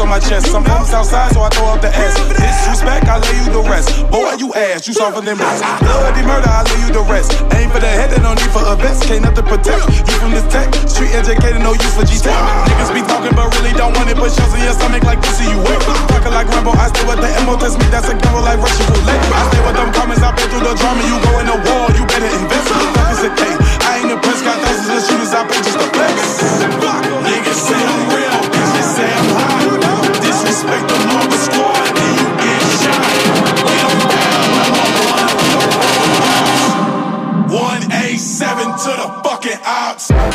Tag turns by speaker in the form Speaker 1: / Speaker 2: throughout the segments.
Speaker 1: on my chest. I'm from Southside, so I throw up the S. Disrespect, I lay you the rest. Boy, you ass, you softer than breast. Bloody murder, I lay you the rest. Aim for the head, they no need for a vest. Can't nothing protect you from this tech. Street educated, no use for G-Tech. Niggas be talking, but really don't want it. Put shells in your stomach like pussy, you wet. Talking like Rambo,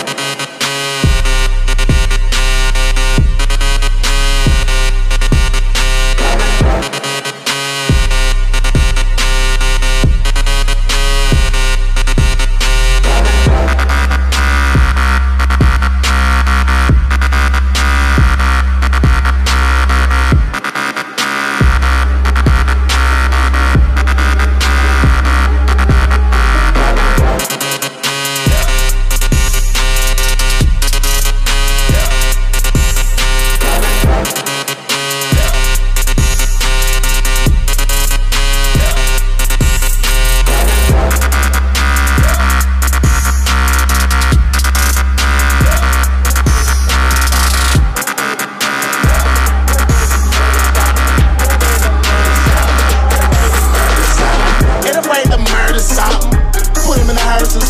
Speaker 1: ops.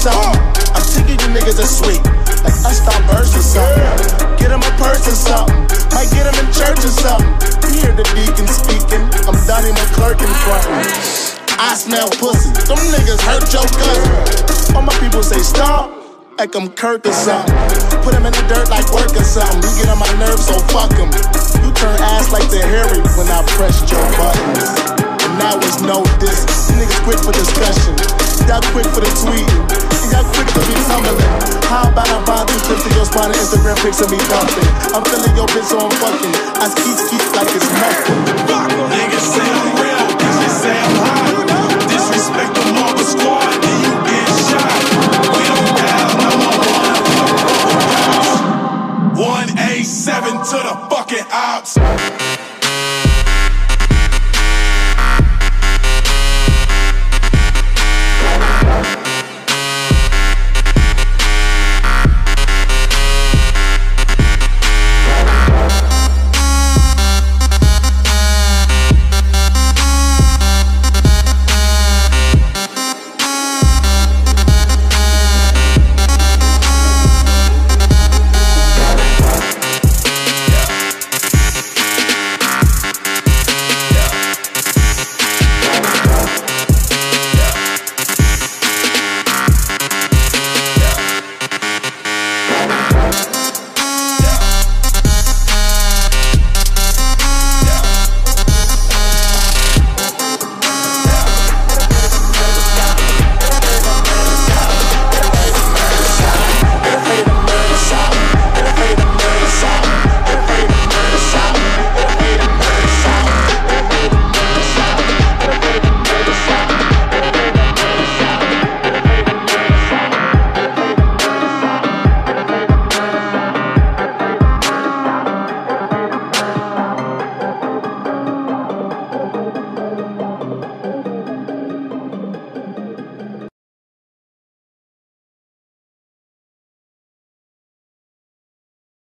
Speaker 2: Something. I'm sick of you niggas are sweet. Like I start burst or something. Get him a purse or something. Might get him in church or something. Hear the deacon speaking. I'm Donnie McClurkin front. I smell pussy. Them niggas hurt your cousin. All my people say stop. Like I'm Kirk or something. Put him in the dirt like work or something. You get on my nerves, so fuck him. You turn ass like the Harry when I pressed your buttons. And that was no diss. Niggas quick for discussion. Y'all quick for the tweeting. Y'all quick to be tumbling. How about I buy these clips to your spot and Instagram pics of me dumping? I'm feeling your bitch so I'm fucking. I keep skeet like it's nothing.
Speaker 1: Niggas say I'm real, bitches say I'm hot. Disrespect the mama squad, then you get shot. We don't down, I'm on one. 187 to the fuck